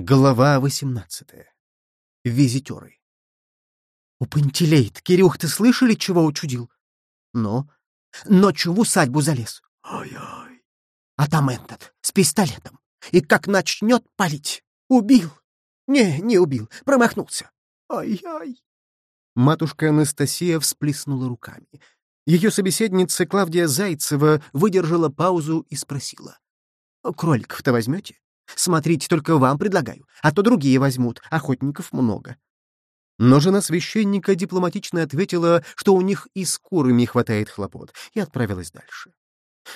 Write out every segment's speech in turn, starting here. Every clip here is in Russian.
Глава восемнадцатая. Визитеры. — У Пантелейт, Кирюх, ты слышали, чего учудил? — Но. Ночью в усадьбу залез. Ай-ай. А там этот, с пистолетом. И как начнет палить. Убил. Не, не убил, промахнулся. Ай-ай. Матушка Анастасия всплеснула руками. Ее собеседница Клавдия Зайцева выдержала паузу и спросила. — Кроликов-то возьмете? Смотрите, только вам предлагаю, а то другие возьмут, охотников много. Но жена священника дипломатично ответила, что у них и с курами хватает хлопот, и отправилась дальше.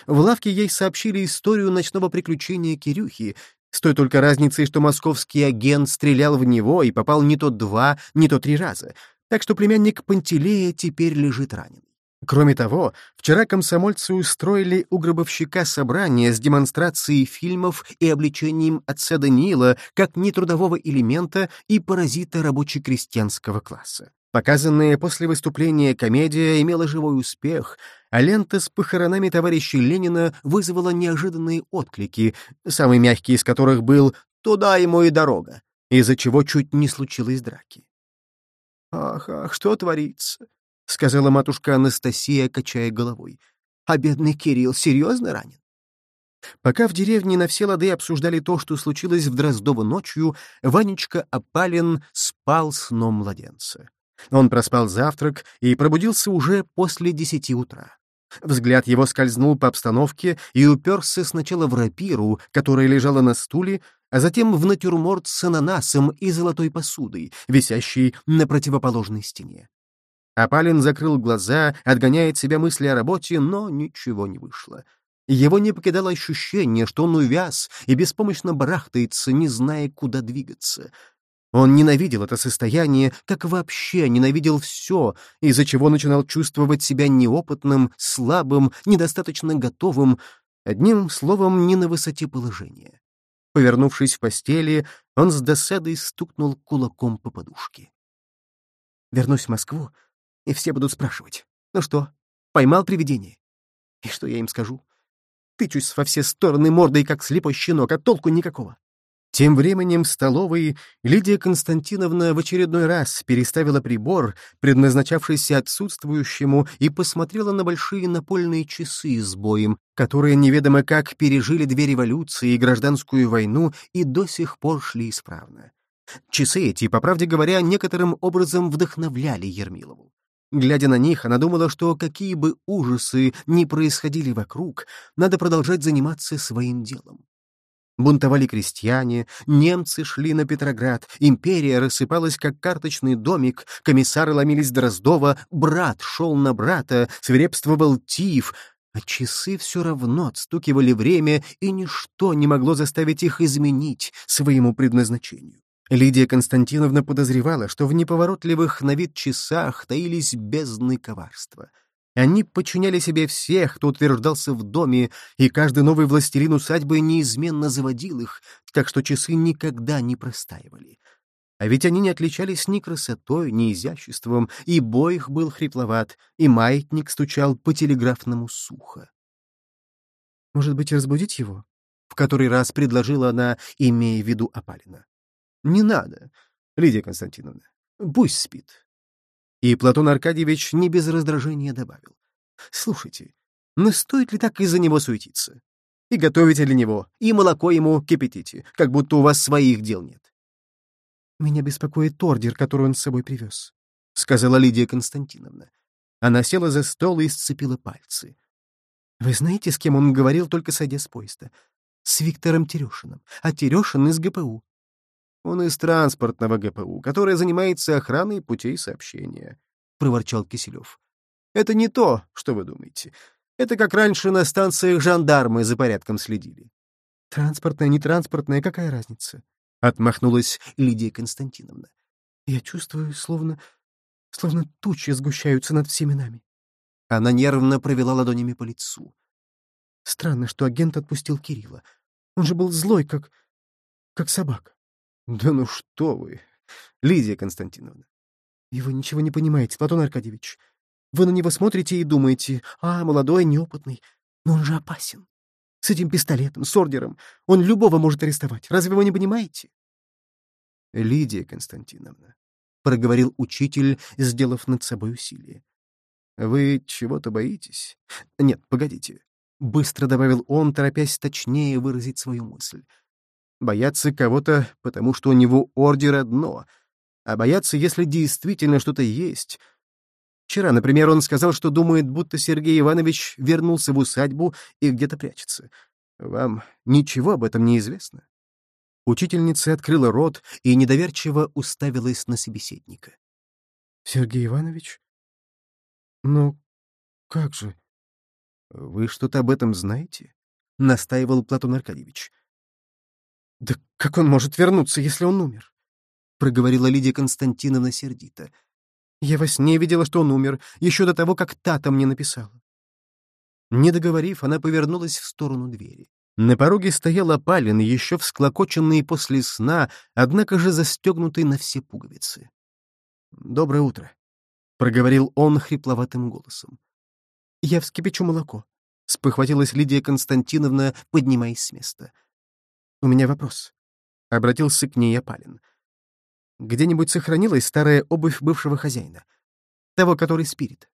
В лавке ей сообщили историю ночного приключения Кирюхи, с той только разницей, что московский агент стрелял в него и попал не то два, не то три раза, так что племянник Пантелея теперь лежит раненый. Кроме того, вчера комсомольцы устроили у гробовщика собрание с демонстрацией фильмов и обличением отца Даниила как нетрудового элемента и паразита рабоче-крестьянского класса. Показанная после выступления комедия имела живой успех, а лента с похоронами товарища Ленина вызвала неожиданные отклики, самый мягкий из которых был «Туда ему и дорога», из-за чего чуть не случилось драки. «Ах, ах, что творится?» — сказала матушка Анастасия, качая головой. «А бедный Кирилл серьезно ранен?» Пока в деревне на все лады обсуждали то, что случилось в Дроздово ночью, Ванечка Апалин спал сном младенца. Он проспал завтрак и пробудился уже после десяти утра. Взгляд его скользнул по обстановке и уперся сначала в рапиру, которая лежала на стуле, а затем в натюрморт с ананасом и золотой посудой, висящей на противоположной стене. Апалин закрыл глаза, отгоняя от себя мысли о работе, но ничего не вышло. Его не покидало ощущение, что он увяз и беспомощно барахтается, не зная, куда двигаться. Он ненавидел это состояние, как вообще ненавидел все, из-за чего начинал чувствовать себя неопытным, слабым, недостаточно готовым, одним словом, не на высоте положения. Повернувшись в постели, он с досадой стукнул кулаком по подушке. «Вернусь в Москву, и все будут спрашивать. Ну что, поймал привидение? И что я им скажу? Тычусь во все стороны мордой, как слепой щенок, а толку никакого. Тем временем в столовой Лидия Константиновна в очередной раз переставила прибор, предназначавшийся отсутствующему, и посмотрела на большие напольные часы с боем, которые неведомо как пережили две революции и гражданскую войну и до сих пор шли исправно. Часы эти, по правде говоря, некоторым образом вдохновляли Ермилову. Глядя на них, она думала, что какие бы ужасы ни происходили вокруг, надо продолжать заниматься своим делом. Бунтовали крестьяне, немцы шли на Петроград, империя рассыпалась, как карточный домик, комиссары ломились Дроздова, брат шел на брата, свирепствовал Тиф, а часы все равно отстукивали время, и ничто не могло заставить их изменить своему предназначению. Лидия Константиновна подозревала, что в неповоротливых на вид часах таились бездны коварства — они подчиняли себе всех, кто утверждался в доме, и каждый новый властелин усадьбы неизменно заводил их, так что часы никогда не простаивали. А ведь они не отличались ни красотой, ни изяществом, и бой их был хрипловат, и маятник стучал по телеграфному сухо. «Может быть, разбудить его?» — в который раз предложила она, имея в виду Апалина. «Не надо, Лидия Константиновна. Пусть спит. И Платон Аркадьевич не без раздражения добавил. «Слушайте, но стоит ли так из-за него суетиться? И готовите для него, и молоко ему кипятите, как будто у вас своих дел нет». «Меня беспокоит ордер, который он с собой привез», — сказала Лидия Константиновна. Она села за стол и сцепила пальцы. «Вы знаете, с кем он говорил, только сойдя с поезда? С Виктором Терешиным, а Терешин из ГПУ. Он из транспортного ГПУ, которое занимается охраной путей сообщения», — проворчал Киселев. «Это не то, что вы думаете. Это как раньше на станциях жандармы за порядком следили». «Транспортная, не транспортная, какая разница?» — отмахнулась Лидия Константиновна. «Я чувствую, словно... словно тучи сгущаются над всеми нами». Она нервно провела ладонями по лицу. «Странно, что агент отпустил Кирилла. Он же был злой, как... как собака». Да ну что вы, Лидия Константиновна. И вы ничего не понимаете, Платон Аркадьевич. Вы на него смотрите и думаете, а, молодой, неопытный, но он же опасен. С этим пистолетом, с ордером. Он любого может арестовать. Разве вы не понимаете? Лидия Константиновна, — проговорил учитель, сделав над собой усилие. «Вы чего-то боитесь? Нет, погодите. Быстро добавил он, торопясь точнее выразить свою мысль. Бояться кого-то, потому что у него ордер одно, а бояться, если действительно что-то есть. Вчера, например, он сказал, что думает, будто Сергей Иванович вернулся в усадьбу и где-то прячется. Вам ничего об этом не известно? Учительница открыла рот и недоверчиво уставилась на собеседника. — Сергей Иванович? Ну, как же? «Вы что-то об этом знаете?» — настаивал Платон Аркадьевич. «Да как он может вернуться, если он умер?» — проговорила Лидия Константиновна сердито. «Я во сне видела, что он умер, еще до того, как Тата мне написала». Не договорив, она повернулась в сторону двери. На пороге стоял опален, еще всклокоченный после сна, однако же застегнутый на все пуговицы. «Доброе утро», — проговорил он хрипловатым голосом. «Я вскипячу молоко», — спохватилась Лидия Константиновна, поднимаясь с места. «У меня вопрос», — обратился к ней Апалин. «Где-нибудь сохранилась старая обувь бывшего хозяина? Того, который спирит?»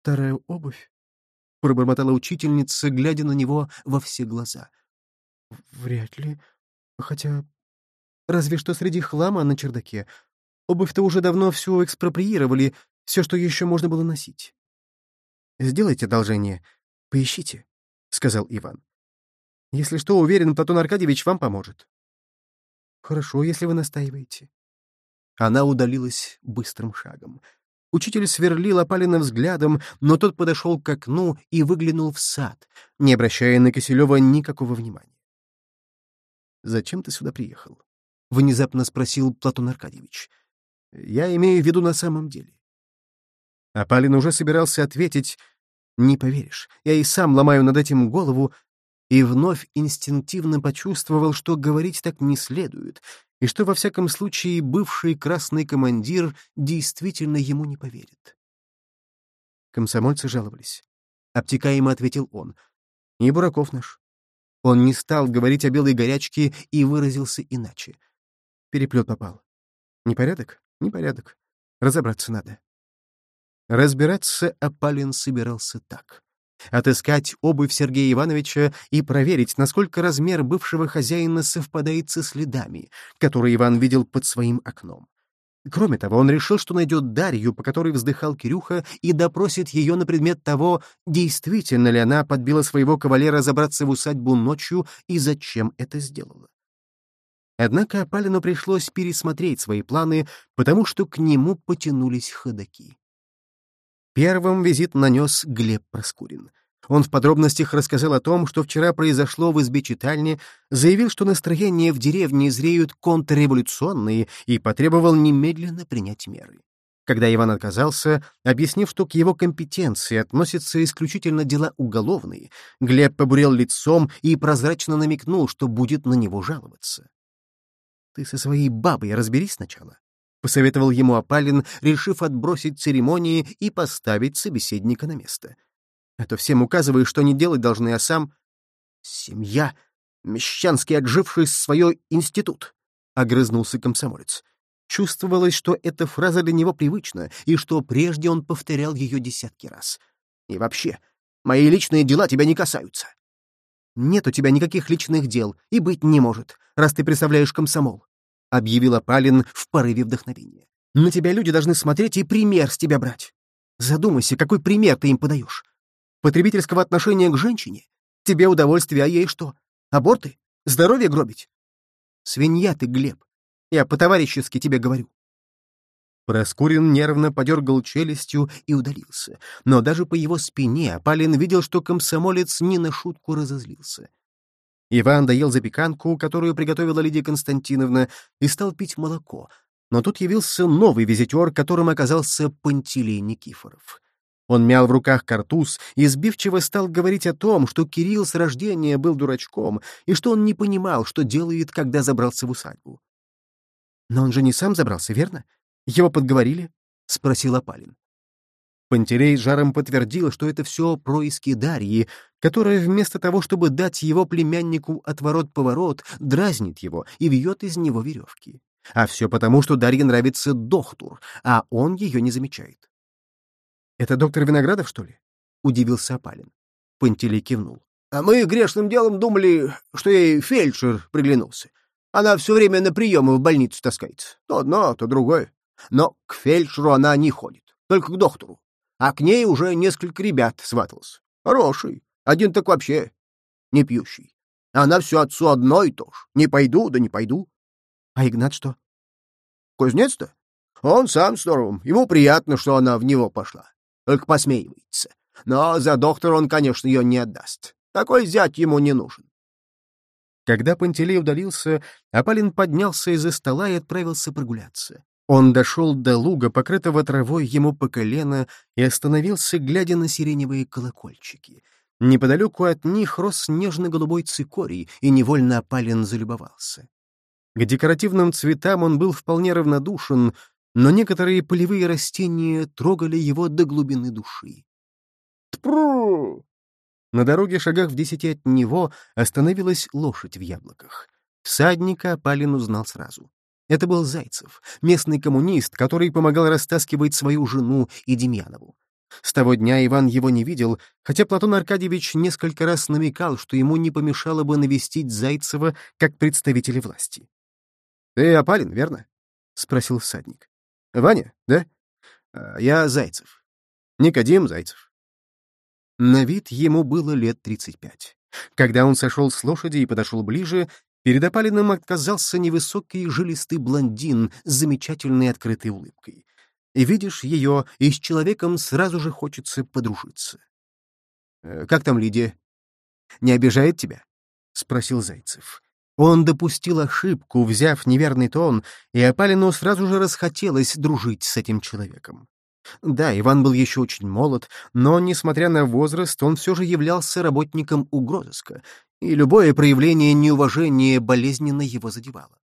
«Старая обувь?» — пробормотала учительница, глядя на него во все глаза. «Вряд ли. Хотя... Разве что среди хлама на чердаке. Обувь-то уже давно всю экспроприировали, все, что еще можно было носить». «Сделайте одолжение. Поищите», — сказал Иван. «Если что, уверен, Платон Аркадьевич вам поможет». «Хорошо, если вы настаиваете». Она удалилась быстрым шагом. Учитель сверлил опаленно взглядом, но тот подошел к окну и выглянул в сад, не обращая на Киселева никакого внимания. «Зачем ты сюда приехал?» — внезапно спросил Платон Аркадьевич. «Я имею в виду на самом деле. Апалин уже собирался ответить «Не поверишь, я и сам ломаю над этим голову», и вновь инстинктивно почувствовал, что говорить так не следует, и что, во всяком случае, бывший красный командир действительно ему не поверит. Комсомольцы жаловались. Обтекаемо ответил он. «И Бураков наш». Он не стал говорить о белой горячке и выразился иначе. Переплет попал. Непорядок? Непорядок. Разобраться надо. Разбираться Апалин собирался так. Отыскать обувь Сергея Ивановича и проверить, насколько размер бывшего хозяина совпадает со следами, которые Иван видел под своим окном. Кроме того, он решил, что найдет Дарью, по которой вздыхал Кирюха, и допросит ее на предмет того, действительно ли она подбила своего кавалера забраться в усадьбу ночью и зачем это сделала. Однако Апалину пришлось пересмотреть свои планы, потому что к нему потянулись ходаки. Первым визит нанес Глеб Проскурин. Он в подробностях рассказал о том, что вчера произошло в избе читальни, заявил, что настроения в деревне зреют контрреволюционные и потребовал немедленно принять меры. Когда Иван отказался, объяснив, что к его компетенции относятся исключительно дела уголовные, Глеб побурел лицом и прозрачно намекнул, что будет на него жаловаться. «Ты со своей бабой разберись сначала посоветовал ему Апалин, решив отбросить церемонии и поставить собеседника на место. А то всем указываешь, что не делать должны, а сам... Семья, мещанский отживший свое институт, — огрызнулся комсомолец. Чувствовалось, что эта фраза для него привычна, и что прежде он повторял ее десятки раз. И вообще, мои личные дела тебя не касаются. Нет у тебя никаких личных дел, и быть не может, раз ты представляешь комсомол. — объявил Апалин в порыве вдохновения. «На тебя люди должны смотреть и пример с тебя брать. Задумайся, какой пример ты им подаешь. Потребительского отношения к женщине? Тебе удовольствие, а ей что? Аборты? Здоровье гробить? Свинья ты, Глеб. Я по-товарищески тебе говорю». Проскурин нервно подергал челюстью и удалился, но даже по его спине Апалин видел, что комсомолец не на шутку разозлился. Иван доел запеканку, которую приготовила Лидия Константиновна, и стал пить молоко. Но тут явился новый визитер, которым оказался Пантелей Никифоров. Он мял в руках картуз и сбивчиво стал говорить о том, что Кирилл с рождения был дурачком и что он не понимал, что делает, когда забрался в усадьбу. «Но он же не сам забрался, верно? Его подговорили?» — спросил Апалин. Пантерей жаром подтвердил, что это все происки Дарьи, которая вместо того, чтобы дать его племяннику отворот-поворот, дразнит его и вьет из него веревки. А все потому, что Дарье нравится доктор, а он ее не замечает. «Это доктор Виноградов, что ли?» — удивился Апалин. Пантелей кивнул. «А мы грешным делом думали, что ей фельдшер приглянулся. Она все время на приемы в больницу таскается. То одно, то другое. Но к фельдшеру она не ходит, только к доктору. А к ней уже несколько ребят сватался. Хороший. Один так вообще не пьющий. Она все отцу одно и то же. Не пойду, да не пойду. А Игнат что? Кузнец-то? Он сам с норовом. Ему приятно, что она в него пошла. Только посмеивается. Но за доктора он, конечно, ее не отдаст. Такой зять ему не нужен. Когда Пантелей удалился, Апалин поднялся из-за стола и отправился прогуляться. Он дошел до луга, покрытого травой ему по колено, и остановился, глядя на сиреневые колокольчики. Неподалеку от них рос нежно-голубой цикорий, и невольно Апалин залюбовался. К декоративным цветам он был вполне равнодушен, но некоторые полевые растения трогали его до глубины души. «Тпру!» На дороге, шагах в десяти от него, остановилась лошадь в яблоках. Всадника Палин узнал сразу. Это был Зайцев, местный коммунист, который помогал растаскивать свою жену и Демьянову. С того дня Иван его не видел, хотя Платон Аркадьевич несколько раз намекал, что ему не помешало бы навестить Зайцева как представителя власти. — Ты Апалин, верно? — спросил всадник. — Ваня, да? А, — Я Зайцев. Никодим Зайцев. На вид ему было лет тридцать пять. Когда он сошел с лошади и подошел ближе, перед Апалиным отказался невысокий жилистый блондин с замечательной открытой улыбкой. И видишь ее, и с человеком сразу же хочется подружиться. «Э, «Как там Лидия? Не обижает тебя?» — спросил Зайцев. Он допустил ошибку, взяв неверный тон, и Апалину сразу же расхотелось дружить с этим человеком. Да, Иван был еще очень молод, но, несмотря на возраст, он все же являлся работником угрозыска, и любое проявление неуважения болезненно его задевало.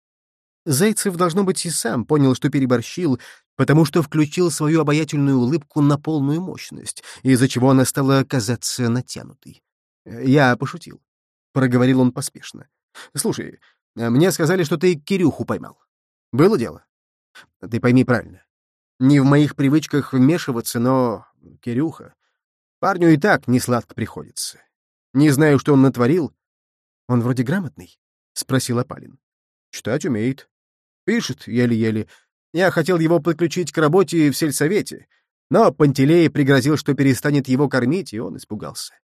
Зайцев, должно быть, и сам понял, что переборщил, потому что включил свою обаятельную улыбку на полную мощность, из-за чего она стала казаться натянутой. «Я пошутил», — проговорил он поспешно. «Слушай, мне сказали, что ты Кирюху поймал. Было дело? Ты пойми правильно. Не в моих привычках вмешиваться, но Кирюха... Парню и так не сладко приходится. Не знаю, что он натворил. Он вроде грамотный? — спросил Апалин. Читать умеет. Пишет еле-еле. Я хотел его подключить к работе в сельсовете, но Пантелей пригрозил, что перестанет его кормить, и он испугался.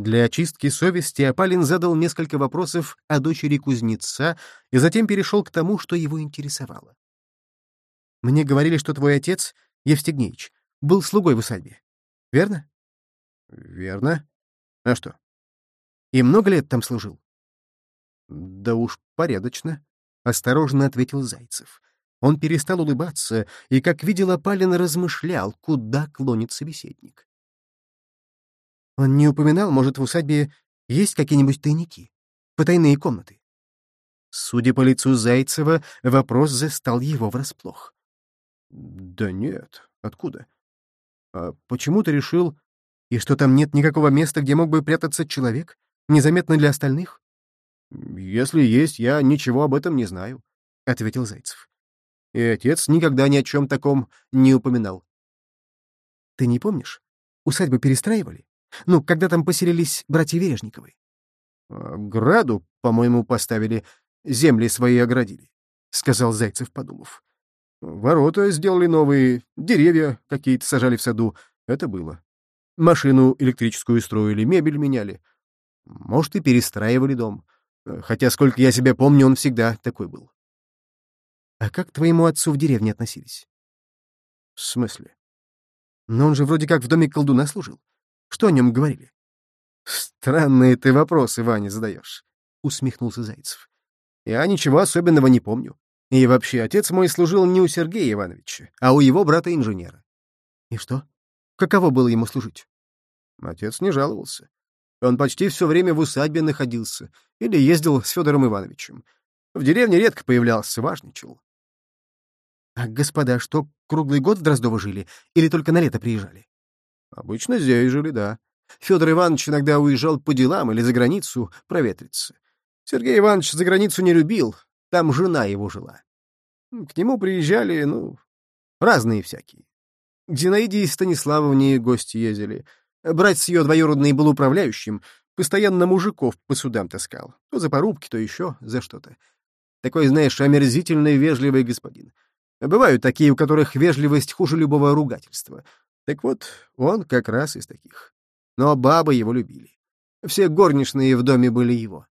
Для очистки совести Апалин задал несколько вопросов о дочери кузнеца и затем перешел к тому, что его интересовало. Мне говорили, что твой отец, Евстигнеич, был слугой в усадьбе. Верно? Верно. А что? И много лет там служил? Да уж порядочно, — осторожно ответил Зайцев. Он перестал улыбаться и, как видел, Апалин размышлял, куда клонит собеседник. Он не упоминал, может, в усадьбе есть какие-нибудь тайники, потайные комнаты. Судя по лицу Зайцева, вопрос застал его врасплох. Да нет, откуда? А почему ты решил, и что там нет никакого места, где мог бы прятаться человек, незаметно для остальных? Если есть, я ничего об этом не знаю, — ответил Зайцев. И отец никогда ни о чем таком не упоминал. Ты не помнишь? Усадьбу перестраивали? Ну, когда там поселились братья Вережниковы? А, граду, по-моему, поставили, земли свои оградили, — сказал Зайцев, подумав. Ворота сделали новые, деревья какие-то сажали в саду. Это было. Машину электрическую строили, мебель меняли. Может, и перестраивали дом. Хотя, сколько я себя помню, он всегда такой был. А как к твоему отцу в деревне относились? В смысле? Но он же вроде как в доме колдуна служил. Что о нем говорили? Странные ты вопросы, Ваня, задаешь, — усмехнулся Зайцев. Я ничего особенного не помню. И вообще, отец мой служил не у Сергея Ивановича, а у его брата-инженера. И что? Каково было ему служить? Отец не жаловался. Он почти все время в усадьбе находился или ездил с Федором Ивановичем. В деревне редко появлялся, важничал. А господа что, круглый год в Дроздово жили или только на лето приезжали? Обычно здесь жили, да. Федор Иванович иногда уезжал по делам или за границу проветриться. Сергей Иванович за границу не любил, там жена его жила. К нему приезжали, ну, разные всякие. К Зинаиде и Станиславовне гости ездили. Брать с ее двоюродной был управляющим, постоянно мужиков по судам таскал. То за порубки, то еще за что-то. Такой, знаешь, омерзительный вежливый господин. Бывают такие, у которых вежливость хуже любого ругательства. Так вот, он как раз из таких. Но бабы его любили. Все горничные в доме были его.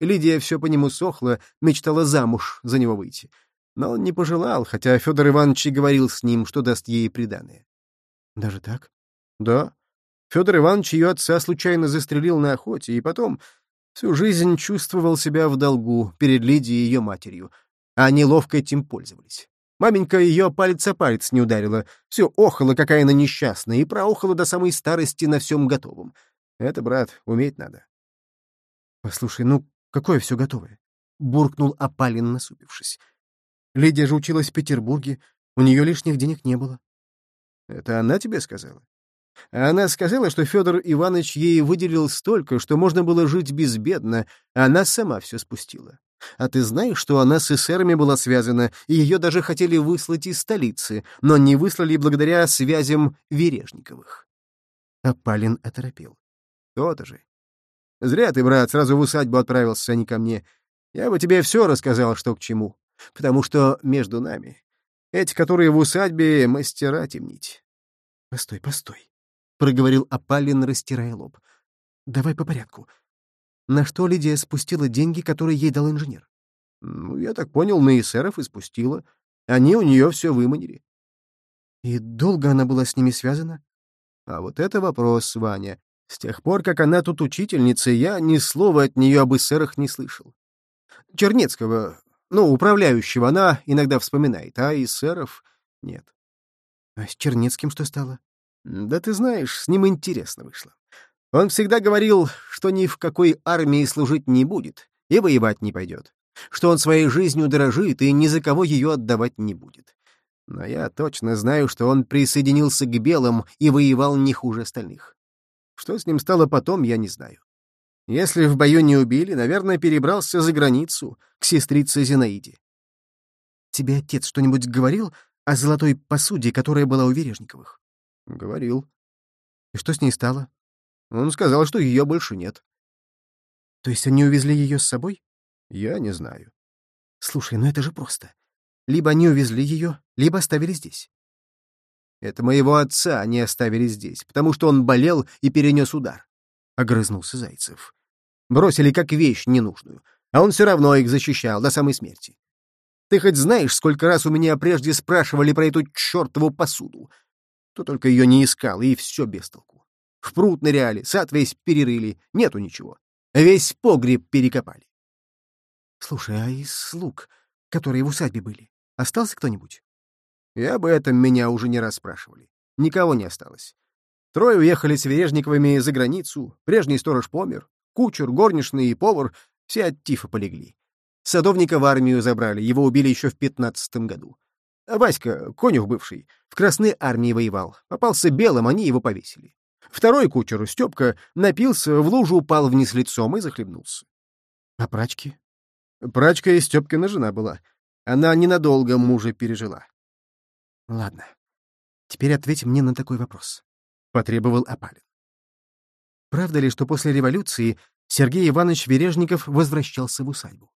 Лидия все по нему сохла, мечтала замуж за него выйти. Но он не пожелал, хотя Федор Иванович и говорил с ним, что даст ей приданое. Даже так? Да. Федор Иванович ее отца случайно застрелил на охоте, и потом всю жизнь чувствовал себя в долгу перед Лидией и ее матерью, а они ловко этим пользовались. Маменька ее палец о палец не ударила, все охала, какая она несчастная, и проохала до самой старости на всем готовом. Это, брат, уметь надо. Послушай, ну какое все готовое? Буркнул Апалин, насупившись. Лидия же училась в Петербурге, у нее лишних денег не было. Это она тебе сказала? Она сказала, что Федор Иванович ей выделил столько, что можно было жить безбедно, а она сама все спустила. А ты знаешь, что она с эсерами была связана, и ее даже хотели выслать из столицы, но не выслали благодаря связям Вережниковых. Апалин оторопел. То-то же. Зря ты, брат, сразу в усадьбу отправился, а не ко мне. Я бы тебе все рассказал, что к чему. Потому что между нами эти, которые в усадьбе, мастера темнить. — Постой, постой, — проговорил Апалин, растирая лоб. — Давай по порядку. На что Лидия спустила деньги, которые ей дал инженер? Ну, я так понял, на эсеров и спустила. Они у нее все выманили. И долго она была с ними связана? А вот это вопрос, Ваня. С тех пор, как она тут учительница, я ни слова от нее об эсерах не слышал. Чернецкого, ну, управляющего, она иногда вспоминает, а эсеров нет. А с Чернецким что стало? Да ты знаешь, с ним интересно вышло. Он всегда говорил, что ни в какой армии служить не будет и воевать не пойдет, что он своей жизнью дорожит и ни за кого ее отдавать не будет. Но я точно знаю, что он присоединился к белым и воевал не хуже остальных. Что с ним стало потом, я не знаю. Если в бою не убили, наверное, перебрался за границу, к сестрице Зинаиде. Тебе отец что-нибудь говорил о золотой посуде, которая была у Вережниковых? Говорил. И что с ней стало? Он сказал, что ее больше нет. То есть они увезли ее с собой? Я не знаю. Слушай, ну это же просто. Либо они увезли ее, либо оставили здесь. Это моего отца они оставили здесь, потому что он болел и перенес удар. Огрызнулся Зайцев. Бросили как вещь ненужную, а он все равно их защищал до самой смерти. Ты хоть знаешь, сколько раз у меня прежде спрашивали про эту чертову посуду? То только ее не искал, и все без толку. В пруд ныряли, сад весь перерыли, нету ничего. Весь погреб перекопали. Слушай, а из слуг, которые в усадьбе были, остался кто-нибудь? И об этом меня уже не раз спрашивали. Никого не осталось. Трое уехали с Вережниковыми за границу, прежний сторож помер, кучер, горничный и повар все от тифа полегли. Садовника в армию забрали, его убили еще в пятнадцатом году. Васька, конюх бывший, в Красной армии воевал, попался белым, они его повесили. Второй кучер, Степка, напился, в лужу упал вниз лицом и захлебнулся. А прачки? Прачка и Степкина жена была. Она ненадолго мужа пережила. Ладно. Теперь ответь мне на такой вопрос. Потребовал Апалин. Правда ли, что после революции Сергей Иванович Вережников возвращался в усадьбу?